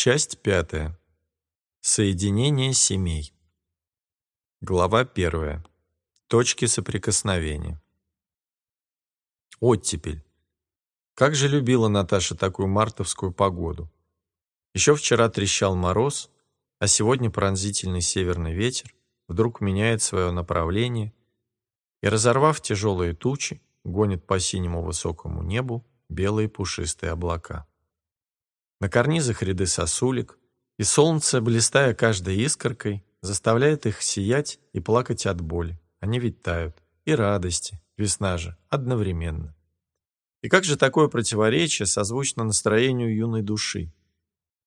Часть пятая. Соединение семей. Глава первая. Точки соприкосновения. Оттепель. Как же любила Наташа такую мартовскую погоду. Еще вчера трещал мороз, а сегодня пронзительный северный ветер вдруг меняет свое направление и, разорвав тяжелые тучи, гонит по синему высокому небу белые пушистые облака. На карнизах ряды сосулек, и солнце, блистая каждой искоркой, заставляет их сиять и плакать от боли. Они ведь тают. И радости, весна же, одновременно. И как же такое противоречие созвучно настроению юной души?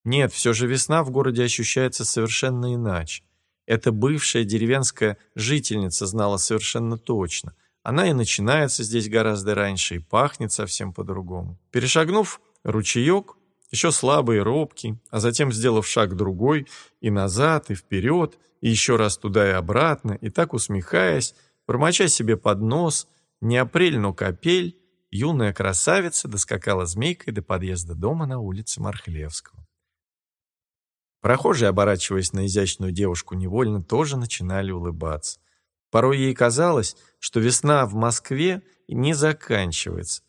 Нет, все же весна в городе ощущается совершенно иначе. Эта бывшая деревенская жительница знала совершенно точно. Она и начинается здесь гораздо раньше, и пахнет совсем по-другому. Перешагнув ручеек, еще слабый и робкий, а затем сделав шаг другой, и назад, и вперед, и еще раз туда и обратно, и так усмехаясь, промоча себе под нос, не апрель, но капель, юная красавица доскакала змейкой до подъезда дома на улице Мархлевского. Прохожие, оборачиваясь на изящную девушку невольно, тоже начинали улыбаться. Порой ей казалось, что весна в Москве не заканчивается,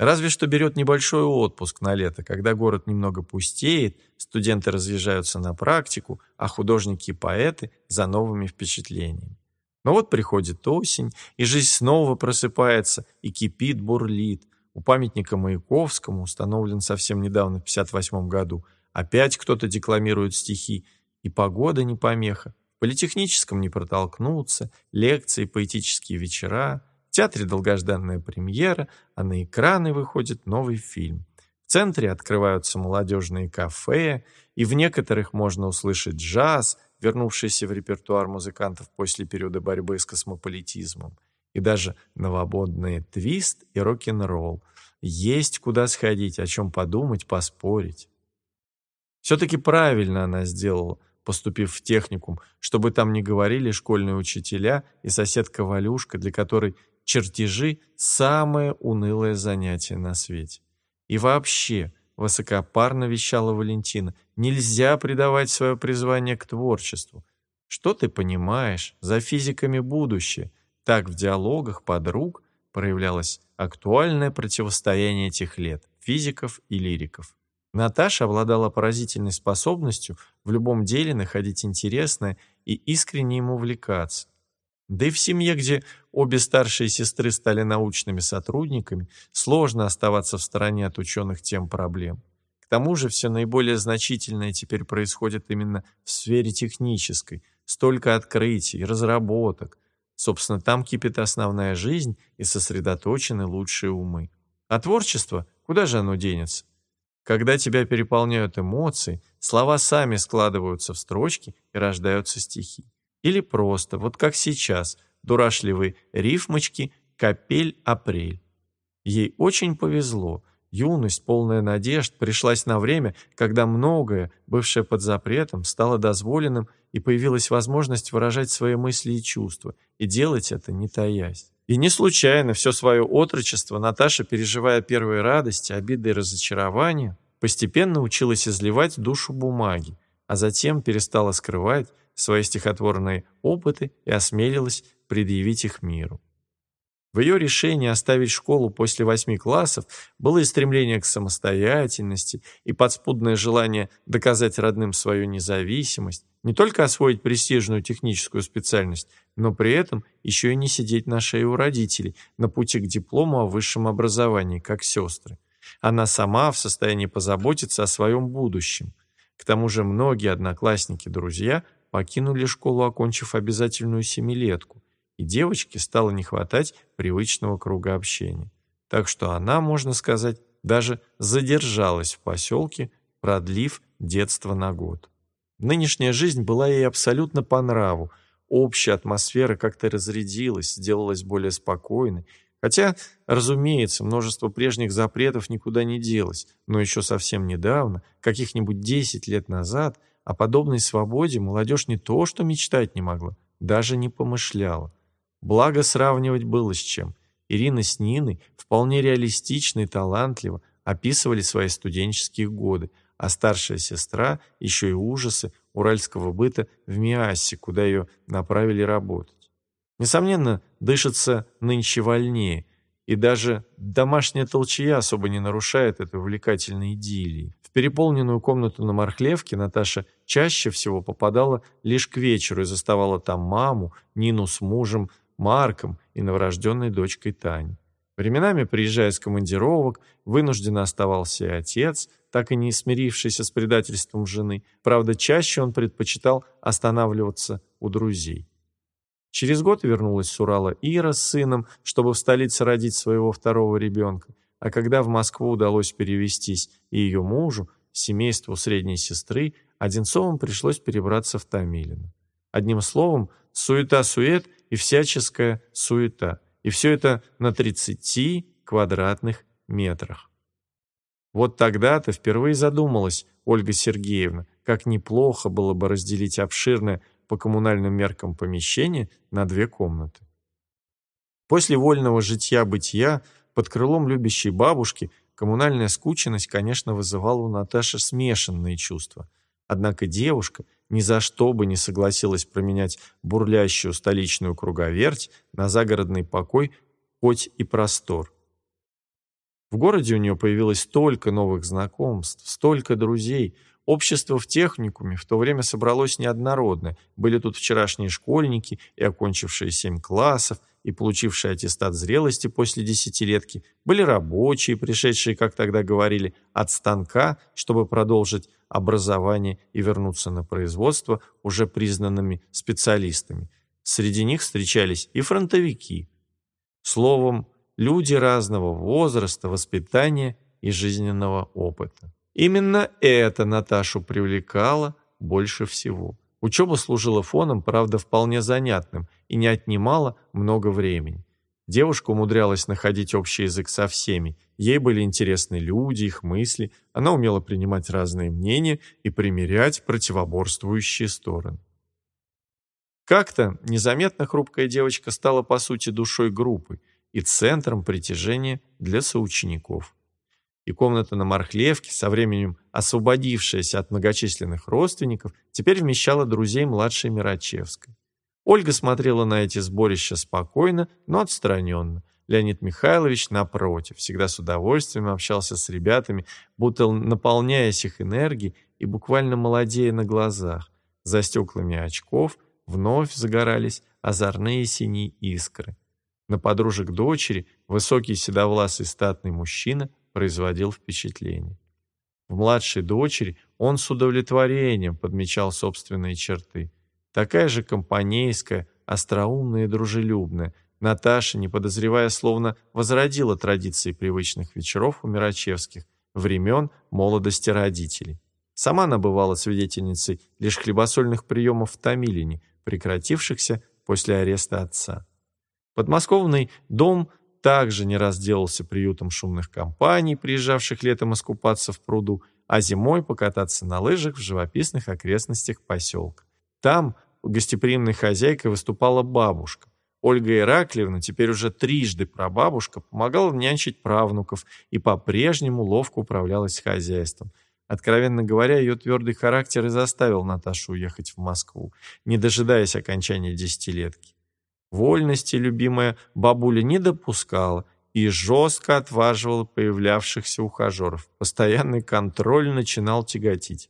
Разве что берет небольшой отпуск на лето, когда город немного пустеет, студенты разъезжаются на практику, а художники и поэты за новыми впечатлениями. Но вот приходит осень, и жизнь снова просыпается и кипит, бурлит. У памятника Маяковскому, установлен совсем недавно, в 58 году, опять кто-то декламирует стихи, и погода не помеха. В политехническом не протолкнуться, лекции, поэтические вечера – в театре долгожданная премьера, а на экраны выходит новый фильм. В центре открываются молодежные кафе, и в некоторых можно услышать джаз, вернувшийся в репертуар музыкантов после периода борьбы с космополитизмом, и даже новободные твист и рок-н-ролл. Есть куда сходить, о чем подумать, поспорить. Все-таки правильно она сделала, поступив в техникум, чтобы там не говорили школьные учителя и соседка Валюшка, для которой чертежи – самое унылое занятие на свете. И вообще, высокопарно вещала Валентина, нельзя придавать свое призвание к творчеству. Что ты понимаешь? За физиками будущее. Так в диалогах подруг проявлялось актуальное противостояние этих лет – физиков и лириков. Наташа обладала поразительной способностью в любом деле находить интересное и искренне ему увлекаться. Да и в семье, где обе старшие сестры стали научными сотрудниками, сложно оставаться в стороне от ученых тем проблем. К тому же все наиболее значительное теперь происходит именно в сфере технической, столько открытий, разработок. Собственно, там кипит основная жизнь и сосредоточены лучшие умы. А творчество, куда же оно денется? Когда тебя переполняют эмоции, слова сами складываются в строчки и рождаются стихи. Или просто, вот как сейчас, дурашливые рифмочки «Капель-апрель». Ей очень повезло. Юность, полная надежд, пришлась на время, когда многое, бывшее под запретом, стало дозволенным и появилась возможность выражать свои мысли и чувства, и делать это не таясь. И не случайно все свое отрочество Наташа, переживая первые радости, обиды и разочарования, постепенно училась изливать душу бумаги, а затем перестала скрывать, свои стихотворные опыты и осмелилась предъявить их миру. В ее решении оставить школу после восьми классов было и стремление к самостоятельности, и подспудное желание доказать родным свою независимость, не только освоить престижную техническую специальность, но при этом еще и не сидеть на шее у родителей на пути к диплому о высшем образовании, как сестры. Она сама в состоянии позаботиться о своем будущем. К тому же многие одноклассники-друзья покинули школу, окончив обязательную семилетку, и девочке стало не хватать привычного круга общения. Так что она, можно сказать, даже задержалась в поселке, продлив детство на год. Нынешняя жизнь была ей абсолютно по нраву, общая атмосфера как-то разрядилась, сделалась более спокойной, Хотя, разумеется, множество прежних запретов никуда не делось, но еще совсем недавно, каких-нибудь 10 лет назад, о подобной свободе молодежь не то что мечтать не могла, даже не помышляла. Благо сравнивать было с чем. Ирина с Ниной вполне реалистично и талантливо описывали свои студенческие годы, а старшая сестра еще и ужасы уральского быта в Миассе, куда ее направили работать. Несомненно, дышится нынче вольнее, и даже домашняя толчья особо не нарушает этой увлекательной идиллии. В переполненную комнату на Мархлевке Наташа чаще всего попадала лишь к вечеру и заставала там маму, Нину с мужем, Марком и новорожденной дочкой Таней. Временами, приезжая с командировок, вынужденно оставался и отец, так и не смирившийся с предательством жены. Правда, чаще он предпочитал останавливаться у друзей. Через год вернулась с Урала Ира с сыном, чтобы в столице родить своего второго ребенка. А когда в Москву удалось перевестись и ее мужу, семейству средней сестры, Одинцовым пришлось перебраться в Томилино. Одним словом, суета-сует и всяческая суета. И все это на 30 квадратных метрах. Вот тогда-то впервые задумалась Ольга Сергеевна, как неплохо было бы разделить обширное по коммунальным меркам помещение на две комнаты. После вольного житья-бытия под крылом любящей бабушки коммунальная скученность, конечно, вызывала у Наташи смешанные чувства. Однако девушка ни за что бы не согласилась променять бурлящую столичную круговерть на загородный покой, хоть и простор. В городе у нее появилось столько новых знакомств, столько друзей – Общество в техникуме в то время собралось неоднородно. Были тут вчерашние школьники и окончившие семь классов, и получившие аттестат зрелости после десятилетки. Были рабочие, пришедшие, как тогда говорили, от станка, чтобы продолжить образование и вернуться на производство уже признанными специалистами. Среди них встречались и фронтовики. Словом, люди разного возраста, воспитания и жизненного опыта. Именно это Наташу привлекало больше всего. Учеба служила фоном, правда, вполне занятным и не отнимала много времени. Девушка умудрялась находить общий язык со всеми. Ей были интересны люди, их мысли. Она умела принимать разные мнения и примерять противоборствующие стороны. Как-то незаметно хрупкая девочка стала, по сути, душой группы и центром притяжения для соучеников и комната на Мархлевке, со временем освободившаяся от многочисленных родственников, теперь вмещала друзей младшей Мирачевской. Ольга смотрела на эти сборища спокойно, но отстраненно. Леонид Михайлович, напротив, всегда с удовольствием общался с ребятами, будто наполняясь их энергией и буквально молодея на глазах. За стеклами очков вновь загорались озорные синие искры. На подружек дочери высокий седовласый статный мужчина производил впечатление. В младшей дочери он с удовлетворением подмечал собственные черты. Такая же компанейская, остроумная и дружелюбная, Наташа, не подозревая, словно возродила традиции привычных вечеров у Мирачевских, времен молодости родителей. Сама она бывала свидетельницей лишь хлебосольных приемов в Томилине, прекратившихся после ареста отца. Подмосковный дом также не раз делался приютом шумных компаний, приезжавших летом искупаться в пруду, а зимой покататься на лыжах в живописных окрестностях поселка. Там гостеприимной хозяйкой выступала бабушка. Ольга Ираклиевна, теперь уже трижды прабабушка, помогала нянчить правнуков и по-прежнему ловко управлялась хозяйством. Откровенно говоря, ее твердый характер и заставил Наташу уехать в Москву, не дожидаясь окончания десятилетки. Вольности любимая бабуля не допускала и жестко отваживала появлявшихся ухажеров. Постоянный контроль начинал тяготить.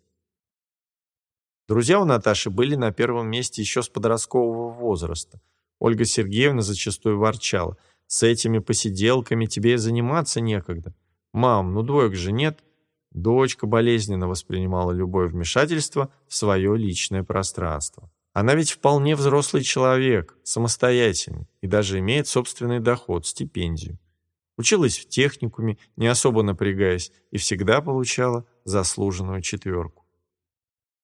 Друзья у Наташи были на первом месте еще с подросткового возраста. Ольга Сергеевна зачастую ворчала. «С этими посиделками тебе и заниматься некогда. Мам, ну двоек же нет». Дочка болезненно воспринимала любое вмешательство в свое личное пространство. Она ведь вполне взрослый человек, самостоятельный и даже имеет собственный доход, стипендию. Училась в техникуме, не особо напрягаясь, и всегда получала заслуженную четверку.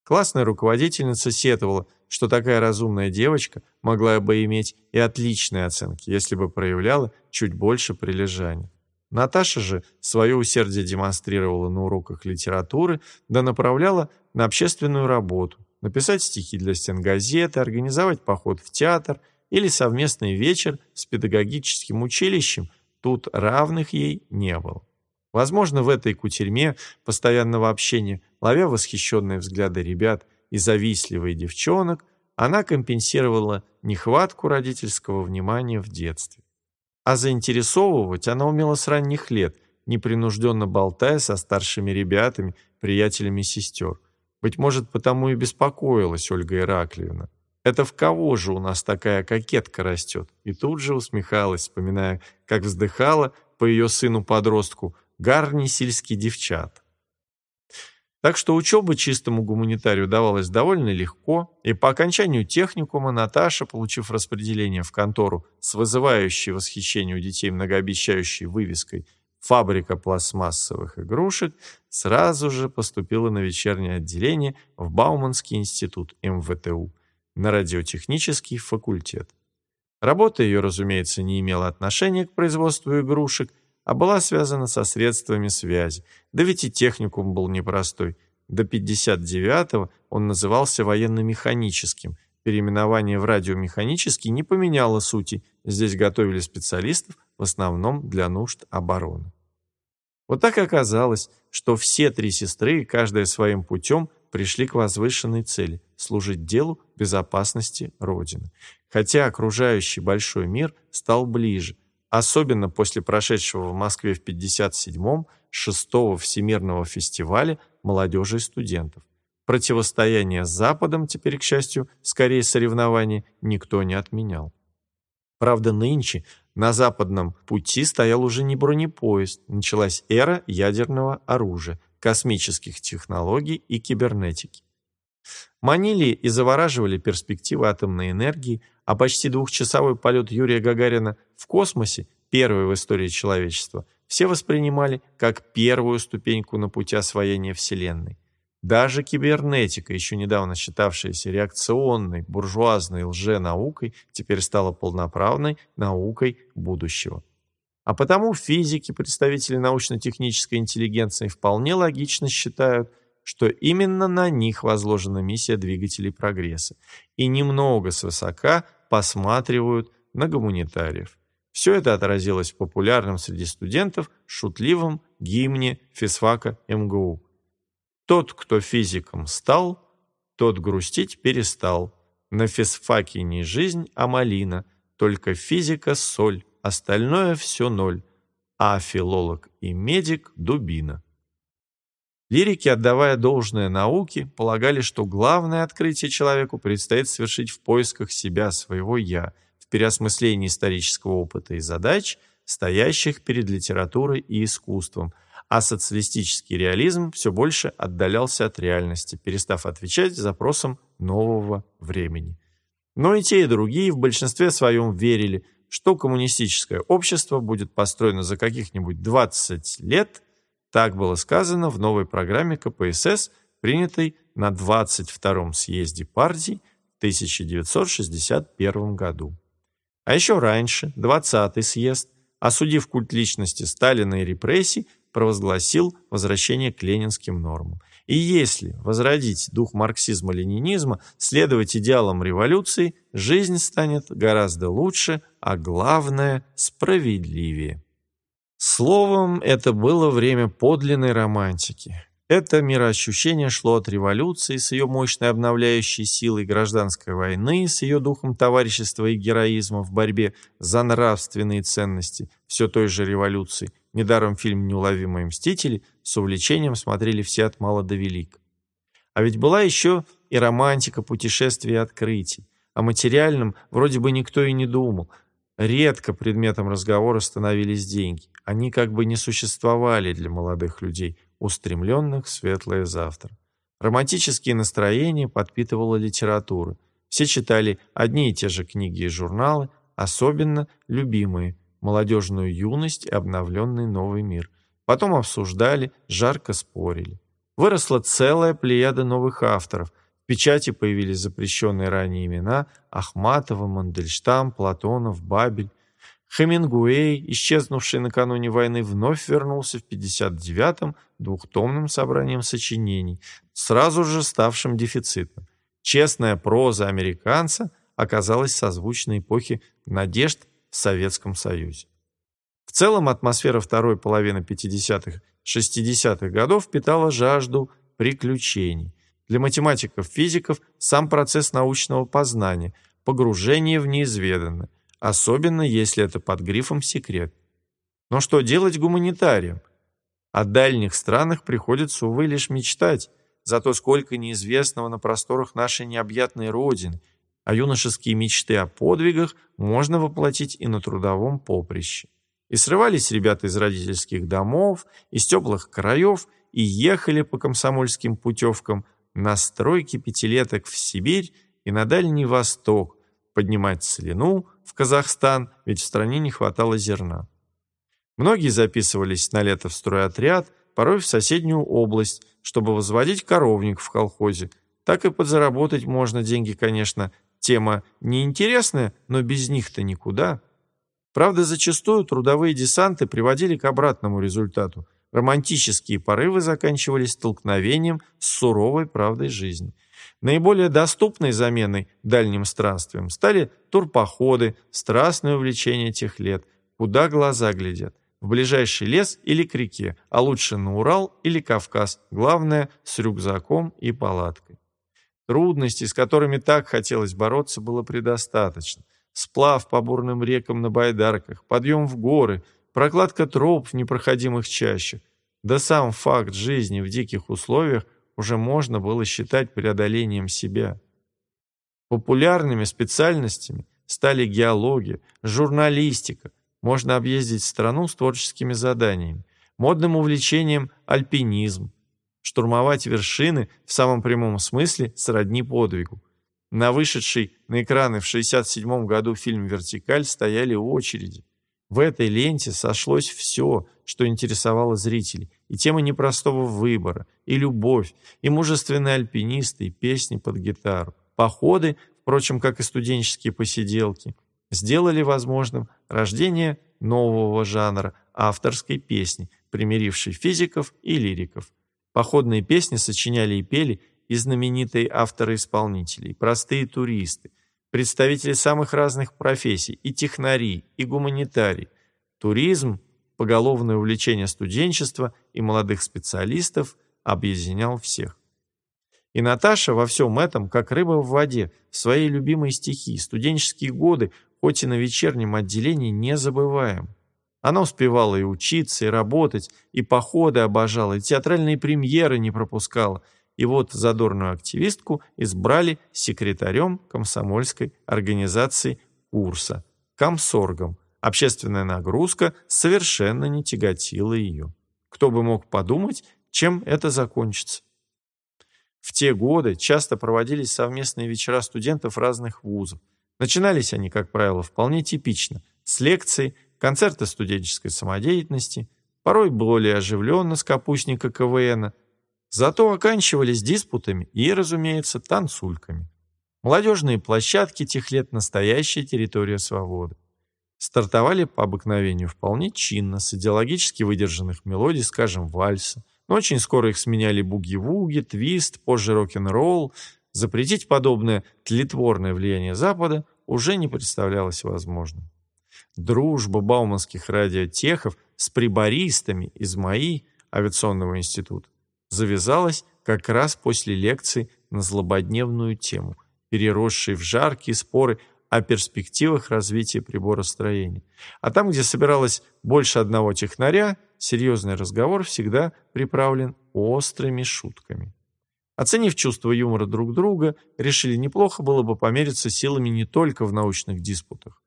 Классная руководительница сетовала, что такая разумная девочка могла бы иметь и отличные оценки, если бы проявляла чуть больше прилежания. Наташа же свое усердие демонстрировала на уроках литературы, да направляла на общественную работу, написать стихи для стенгазеты, организовать поход в театр или совместный вечер с педагогическим училищем, тут равных ей не было. Возможно, в этой кутерьме постоянного общения, ловя восхищенные взгляды ребят и завистливые девчонок, она компенсировала нехватку родительского внимания в детстве. А заинтересовывать она умела с ранних лет, непринужденно болтая со старшими ребятами, приятелями сестер. Быть может, потому и беспокоилась Ольга Ираклиевна. Это в кого же у нас такая кокетка растет? И тут же усмехалась, вспоминая, как вздыхала по ее сыну-подростку гарни сельские девчат. Так что учеба чистому гуманитарию давалась довольно легко, и по окончанию техникума Наташа, получив распределение в контору с вызывающей восхищение у детей многообещающей вывеской «Фабрика пластмассовых игрушек», сразу же поступила на вечернее отделение в Бауманский институт МВТУ на радиотехнический факультет. Работа ее, разумеется, не имела отношения к производству игрушек, а была связана со средствами связи. Да ведь и техникум был непростой. До 59-го он назывался военно-механическим. Переименование в радиомеханический не поменяло сути. Здесь готовили специалистов в основном для нужд обороны. Вот так оказалось, что все три сестры, каждая своим путем, пришли к возвышенной цели – служить делу безопасности Родины. Хотя окружающий большой мир стал ближе, особенно после прошедшего в Москве в 57-м шестого Всемирного фестиваля молодежи и студентов. Противостояние с Западом, теперь, к счастью, скорее соревнования, никто не отменял. Правда, нынче на западном пути стоял уже не бронепоезд, началась эра ядерного оружия, космических технологий и кибернетики. Манили и завораживали перспективы атомной энергии, а почти двухчасовой полет Юрия Гагарина в космосе, первый в истории человечества, все воспринимали как первую ступеньку на пути освоения Вселенной. Даже кибернетика, еще недавно считавшаяся реакционной, буржуазной лженаукой, теперь стала полноправной наукой будущего. А потому физики, представители научно-технической интеллигенции, вполне логично считают, что именно на них возложена миссия двигателей прогресса, и немного свысока посматривают на гуманитариев. Все это отразилось в популярном среди студентов шутливом гимне физфака МГУ. Тот, кто физиком стал, тот грустить перестал. На физфаке не жизнь, а малина, только физика — соль остальное все ноль, а филолог и медик – дубина. Лирики, отдавая должное науке, полагали, что главное открытие человеку предстоит совершить в поисках себя, своего «я», в переосмыслении исторического опыта и задач, стоящих перед литературой и искусством, а социалистический реализм все больше отдалялся от реальности, перестав отвечать запросам нового времени. Но и те, и другие в большинстве своем верили – что коммунистическое общество будет построено за каких-нибудь 20 лет, так было сказано в новой программе КПСС, принятой на 22-м съезде партий в 1961 году. А еще раньше, 20-й съезд, осудив культ личности Сталина и репрессий, провозгласил возвращение к ленинским нормам. И если возродить дух марксизма-ленинизма, следовать идеалам революции, жизнь станет гораздо лучше, а главное – справедливее. Словом, это было время подлинной романтики. Это мироощущение шло от революции с ее мощной обновляющей силой гражданской войны, с ее духом товарищества и героизма в борьбе за нравственные ценности все той же революции. Недаром фильм «Неуловимые мстители» с увлечением смотрели все от мала до велик. А ведь была еще и романтика путешествий и открытий. О материальном вроде бы никто и не думал. Редко предметом разговора становились деньги. Они как бы не существовали для молодых людей – устремленных в светлое завтра. Романтические настроения подпитывала литература. Все читали одни и те же книги и журналы, особенно любимые «Молодежную юность» и «Обновленный новый мир». Потом обсуждали, жарко спорили. Выросла целая плеяда новых авторов. В печати появились запрещенные ранее имена Ахматова, Мандельштам, Платонов, Бабель. Хемингуэй, исчезнувший накануне войны, вновь вернулся в 59-м двухтомным собранием сочинений, сразу же ставшим дефицитным. Честная проза американца оказалась созвучной эпохе надежд в Советском Союзе. В целом атмосфера второй половины 50-х, 60-х годов питала жажду приключений. Для математиков-физиков сам процесс научного познания, погружение в неизведанное, особенно если это под грифом «секрет». Но что делать гуманитариям? О дальних странах приходится, увы, лишь мечтать, зато сколько неизвестного на просторах нашей необъятной Родины, а юношеские мечты о подвигах можно воплотить и на трудовом поприще. И срывались ребята из родительских домов, из теплых краев и ехали по комсомольским путевкам на стройки пятилеток в Сибирь и на Дальний Восток, поднимать целину в Казахстан, ведь в стране не хватало зерна. Многие записывались на лето в стройотряд, порой в соседнюю область, чтобы возводить коровник в колхозе. Так и подзаработать можно деньги, конечно. Тема неинтересная, но без них-то никуда. Правда, зачастую трудовые десанты приводили к обратному результату. Романтические порывы заканчивались столкновением с суровой правдой жизни. Наиболее доступной заменой дальним странствиям стали турпоходы, страстное увлечение тех лет, куда глаза глядят. В ближайший лес или к реке, а лучше на Урал или Кавказ, главное, с рюкзаком и палаткой. Трудностей, с которыми так хотелось бороться, было предостаточно сплав по бурным рекам на байдарках, подъем в горы, прокладка троп в непроходимых чащах. Да сам факт жизни в диких условиях уже можно было считать преодолением себя. Популярными специальностями стали геология, журналистика, можно объездить страну с творческими заданиями, модным увлечением альпинизм, штурмовать вершины в самом прямом смысле сродни подвигу. На вышедший на экраны в 1967 году фильм «Вертикаль» стояли очереди. В этой ленте сошлось все, что интересовало зрителей. И тема непростого выбора, и любовь, и мужественные альпинисты, и песни под гитару. Походы, впрочем, как и студенческие посиделки, сделали возможным рождение нового жанра авторской песни, примирившей физиков и лириков. Походные песни сочиняли и пели и знаменитые авторы-исполнителей, простые туристы, представители самых разных профессий, и технари, и гуманитарий. Туризм, поголовное увлечение студенчества и молодых специалистов объединял всех. И Наташа во всем этом, как рыба в воде, в своей любимой стихии, студенческие годы, хоть и на вечернем отделении, не забываем. Она успевала и учиться, и работать, и походы обожала, и театральные премьеры не пропускала – и вот задорную активистку избрали секретарем комсомольской организации курса, комсоргом. Общественная нагрузка совершенно не тяготила ее. Кто бы мог подумать, чем это закончится. В те годы часто проводились совместные вечера студентов разных вузов. Начинались они, как правило, вполне типично, с лекций, концерта студенческой самодеятельности, порой более оживленно с капустника КВНа, Зато оканчивались диспутами и, разумеется, танцульками. Молодежные площадки тех лет – настоящая территория свободы. Стартовали по обыкновению вполне чинно, с идеологически выдержанных мелодий, скажем, вальса. Но очень скоро их сменяли буги-вуги, твист, позже рок-н-ролл. Запретить подобное тлетворное влияние Запада уже не представлялось возможным. Дружба бауманских радиотехов с прибористами из МАИ авиационного института завязалась как раз после лекции на злободневную тему, переросшей в жаркие споры о перспективах развития приборостроения. А там, где собиралось больше одного технаря, серьезный разговор всегда приправлен острыми шутками. Оценив чувство юмора друг друга, решили неплохо было бы помериться силами не только в научных диспутах.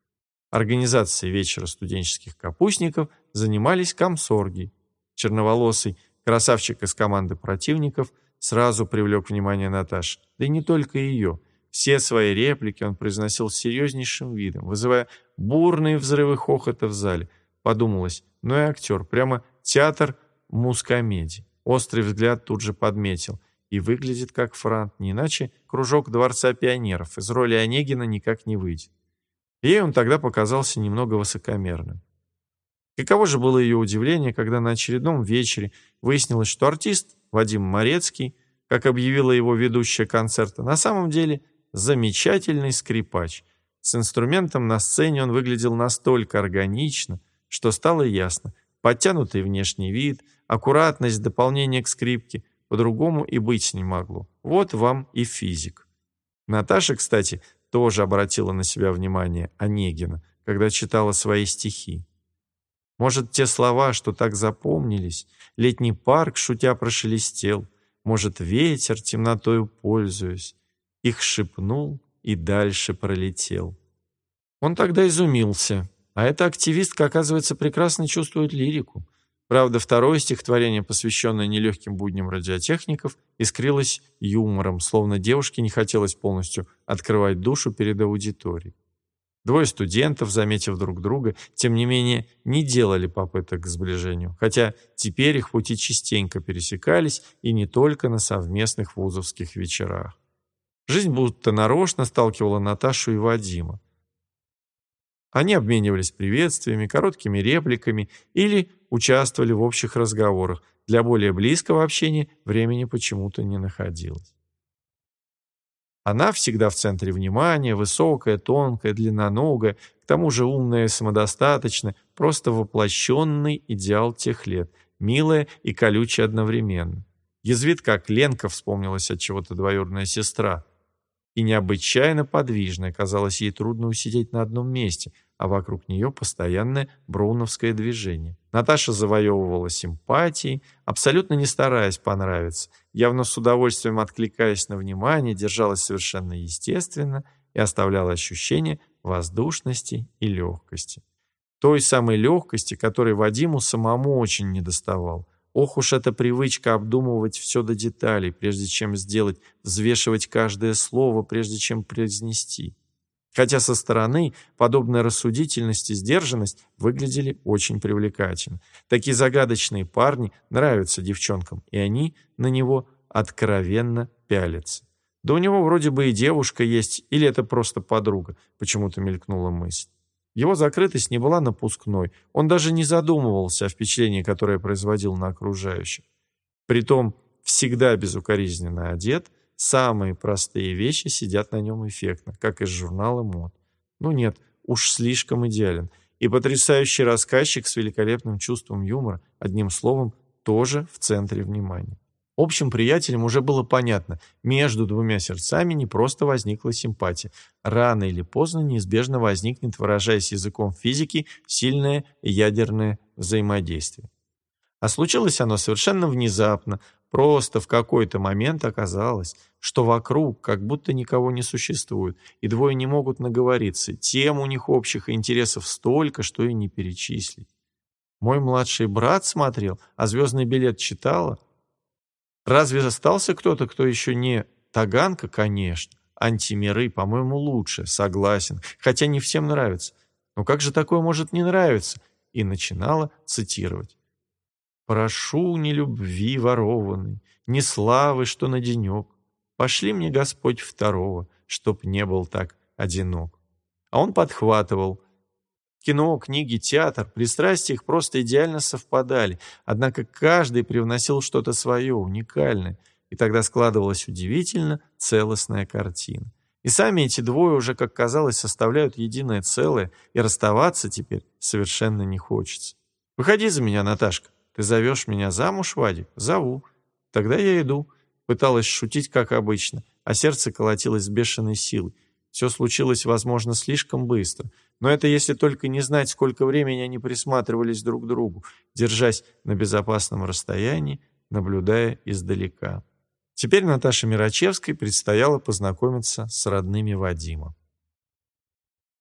Организацией вечера студенческих капустников занимались комсорги. Черноволосый Красавчик из команды противников сразу привлек внимание Наташи. Да и не только ее. Все свои реплики он произносил с серьезнейшим видом, вызывая бурные взрывы хохота в зале. Подумалось, ну и актер, прямо театр мускомедии. Острый взгляд тут же подметил. И выглядит как франт, не иначе кружок Дворца пионеров. Из роли Онегина никак не выйдет. Ей он тогда показался немного высокомерным. Каково же было ее удивление, когда на очередном вечере выяснилось, что артист Вадим Морецкий, как объявила его ведущая концерта, на самом деле замечательный скрипач. С инструментом на сцене он выглядел настолько органично, что стало ясно. Подтянутый внешний вид, аккуратность, дополнение к скрипке, по-другому и быть не могло. Вот вам и физик. Наташа, кстати, тоже обратила на себя внимание Онегина, когда читала свои стихи. Может, те слова, что так запомнились, летний парк, шутя, прошелестел, может, ветер, темнотою пользуясь, их шепнул и дальше пролетел. Он тогда изумился, а эта активистка, оказывается, прекрасно чувствует лирику. Правда, второе стихотворение, посвященное нелегким будням радиотехников, искрилось юмором, словно девушке не хотелось полностью открывать душу перед аудиторией. Двое студентов, заметив друг друга, тем не менее не делали попыток к сближению, хотя теперь их пути частенько пересекались и не только на совместных вузовских вечерах. Жизнь будто нарочно сталкивала Наташу и Вадима. Они обменивались приветствиями, короткими репликами или участвовали в общих разговорах. Для более близкого общения времени почему-то не находилось. Она всегда в центре внимания, высокая, тонкая, длинноногая, к тому же умная и самодостаточная, просто воплощенный идеал тех лет, милая и колючая одновременно. Язвит, как Ленка вспомнилась от чего-то двоюродная сестра – и необычайно подвижная, казалось ей трудно усидеть на одном месте, а вокруг нее постоянное броуновское движение. Наташа завоевывала симпатии, абсолютно не стараясь понравиться, явно с удовольствием откликаясь на внимание, держалась совершенно естественно и оставляла ощущение воздушности и легкости. Той самой легкости, которой Вадиму самому очень недоставал – Ох уж эта привычка обдумывать все до деталей, прежде чем сделать, взвешивать каждое слово, прежде чем произнести. Хотя со стороны подобная рассудительность и сдержанность выглядели очень привлекательно. Такие загадочные парни нравятся девчонкам, и они на него откровенно пялятся. Да у него вроде бы и девушка есть, или это просто подруга, почему-то мелькнула мысль. Его закрытость не была напускной, он даже не задумывался о впечатлении, которое производил на окружающих. Притом, всегда безукоризненно одет, самые простые вещи сидят на нем эффектно, как из журнала мод. Ну нет, уж слишком идеален. И потрясающий рассказчик с великолепным чувством юмора, одним словом, тоже в центре внимания. Общим приятелям уже было понятно, между двумя сердцами не просто возникла симпатия. Рано или поздно неизбежно возникнет, выражаясь языком физики, сильное ядерное взаимодействие. А случилось оно совершенно внезапно, просто в какой-то момент оказалось, что вокруг как будто никого не существует, и двое не могут наговориться, тем у них общих интересов столько, что и не перечислить. Мой младший брат смотрел, а «Звездный билет» читала – Разве остался кто-то, кто еще не Таганка, конечно. Антимиры, по-моему, лучше, согласен. Хотя не всем нравится. Но как же такое может не нравиться? И начинала цитировать. «Прошу не любви ворованной, не славы, что на денек. Пошли мне, Господь, второго, чтоб не был так одинок». А он подхватывал – Кино, книги, театр, пристрастия их просто идеально совпадали, однако каждый привносил что-то свое, уникальное, и тогда складывалась удивительно целостная картина. И сами эти двое уже, как казалось, составляют единое целое, и расставаться теперь совершенно не хочется. «Выходи за меня, Наташка. Зовешь меня замуж, Вадик?» «Зову. Тогда я иду». Пыталась шутить, как обычно, а сердце колотилось с бешеной силой. Все случилось, возможно, слишком быстро. Но это если только не знать, сколько времени они присматривались друг к другу, держась на безопасном расстоянии, наблюдая издалека. Теперь Наташе Мирачевской предстояло познакомиться с родными Вадима.